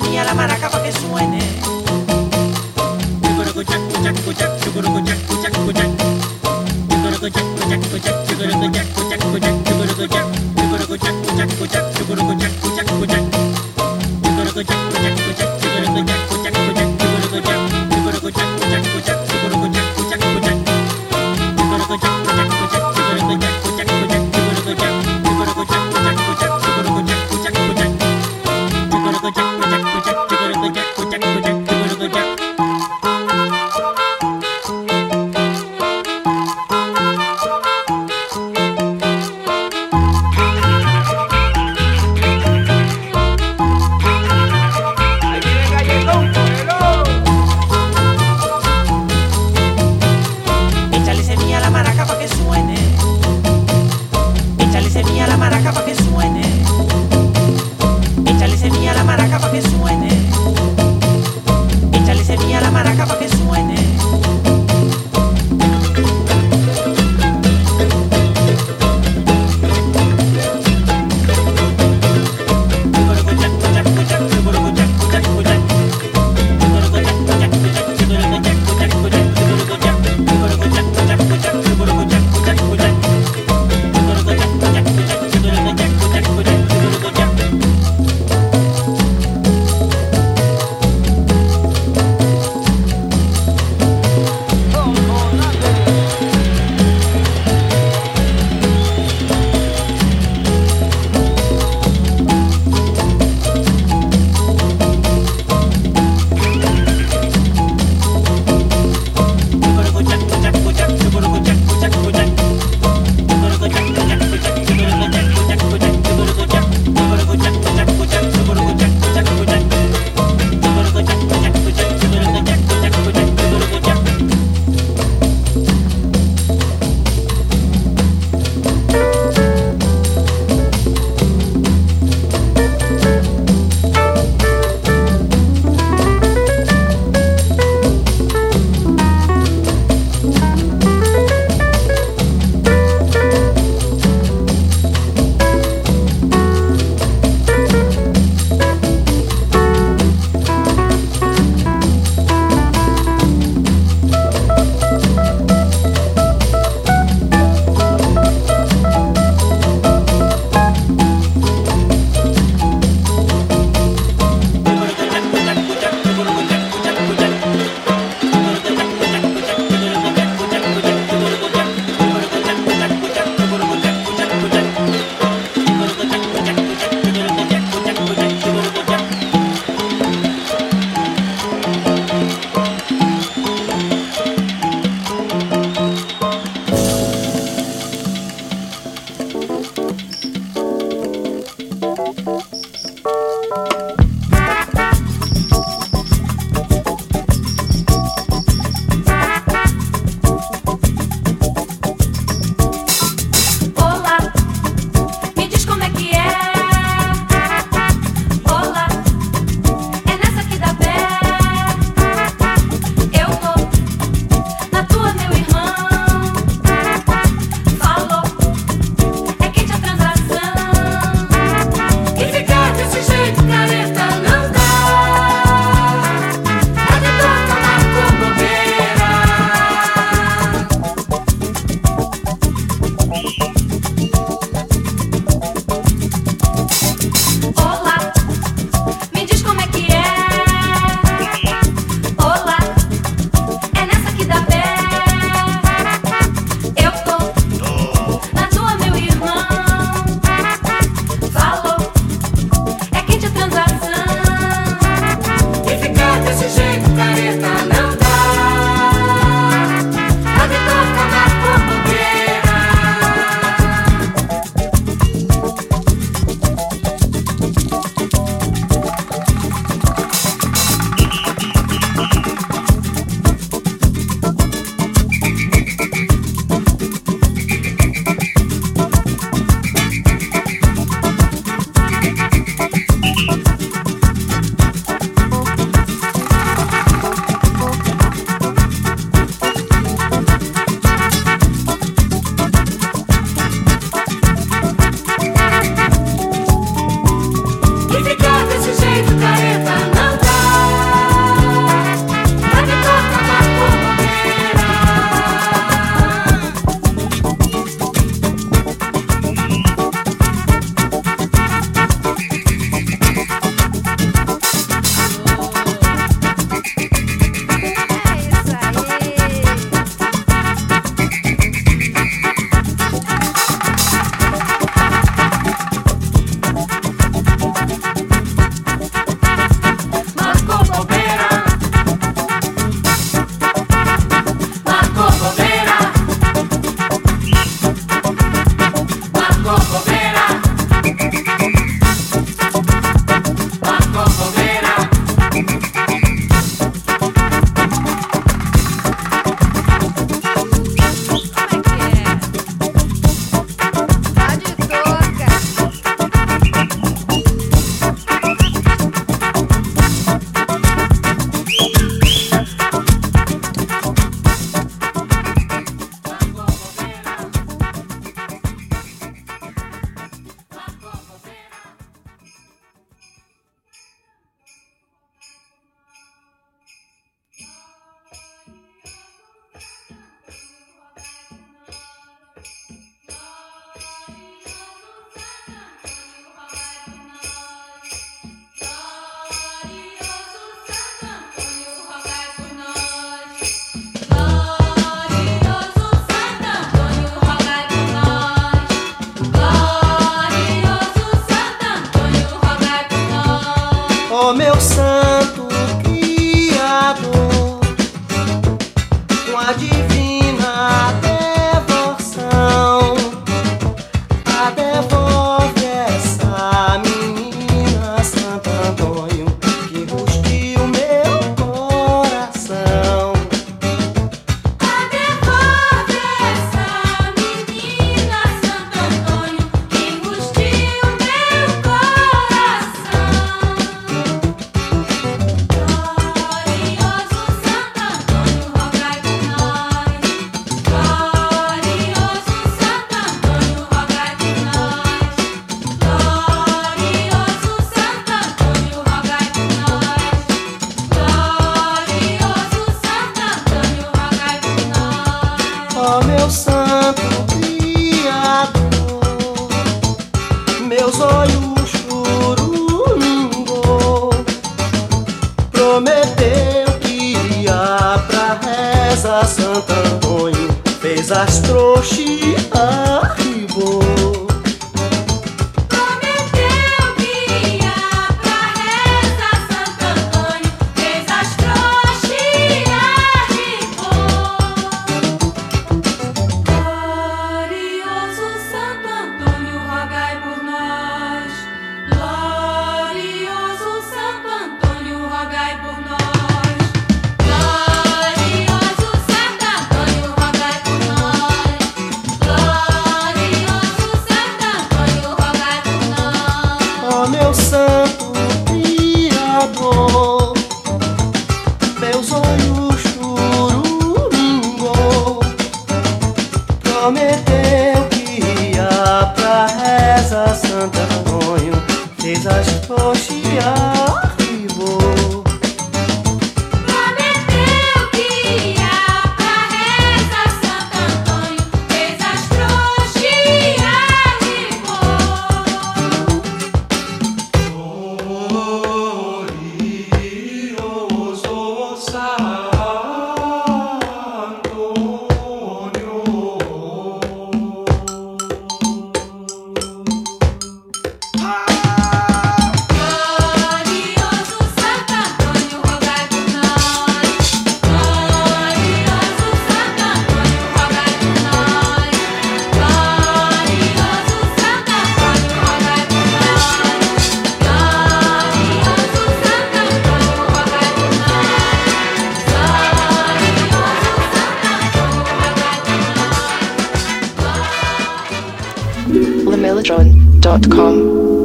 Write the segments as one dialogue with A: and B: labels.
A: tenía la maraca para que suene.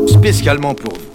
B: Spécialement pour vous.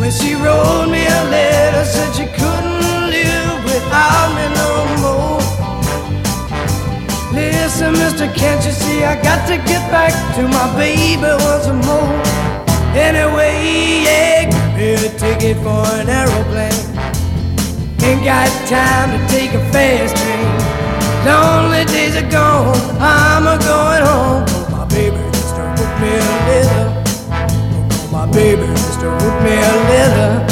C: When she wrote me a letter, said she couldn't live without me no more. Listen, mister, can't you see I got to get back to my baby once more? Anyway, yeah, give a ticket for an aeroplane. Ain't got time to take a fast train. Lonely days are gone, I'm a going home. My baby just don't me a little baby, just wrote me a letter.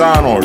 D: Arnold,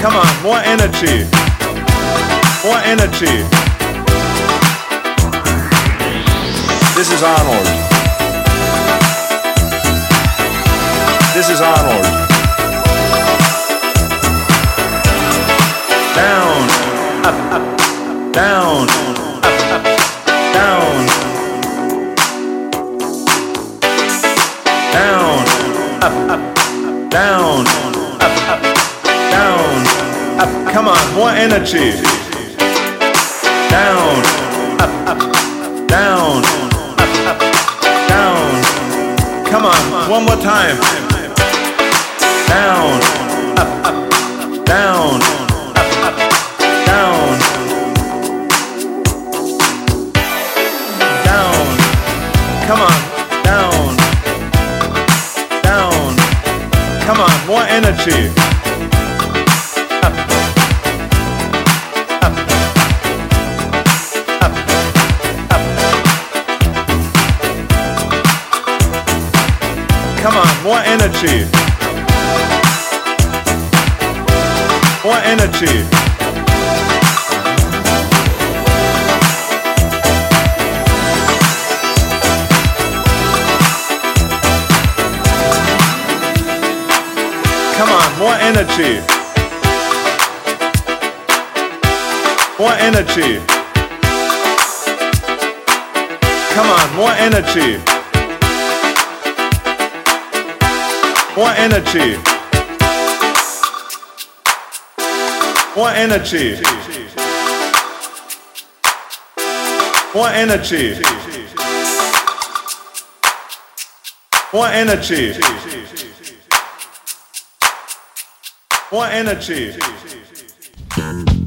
D: Come on, more energy. More energy. This is Arnold. This is Arnold. Down, up, up, down, up, up, down. Down, up, up, down, more energy. Down, up, up, down, up, up, down. Come on, one more time. Down, up, up, down, down. Down. Come on, down. Down. Come on, more energy. Energy. More energy. Come on, more energy. More energy. Come on, more energy. More energy. More energy. More energy. More energy. More energy.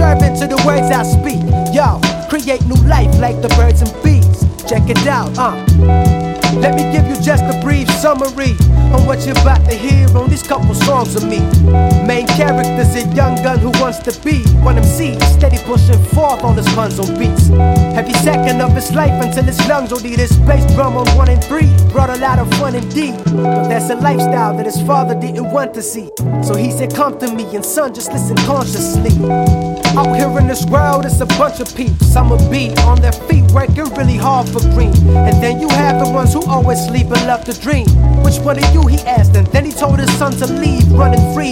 E: The to the words I speak. Yo, create new life like the birds and bees. Check it out, uh. Let me give you just a brief summary on what you're about to hear on these couple songs of me. Main character's a young gun who wants to be one MC, steady pushing forth on his puns on beats. Every second of his life until his lungs will need his bass drum on one and three. Brought a lot of fun indeed, but that's a lifestyle that his father didn't want to see. So he said, Come to me, and son, just listen consciously. Out here in this world, it's a bunch of peeps. Some will be on their feet, working really hard for green. And then you have the ones who always sleep and love to dream. Which one of you, he asked, and then he told his son to leave, running free.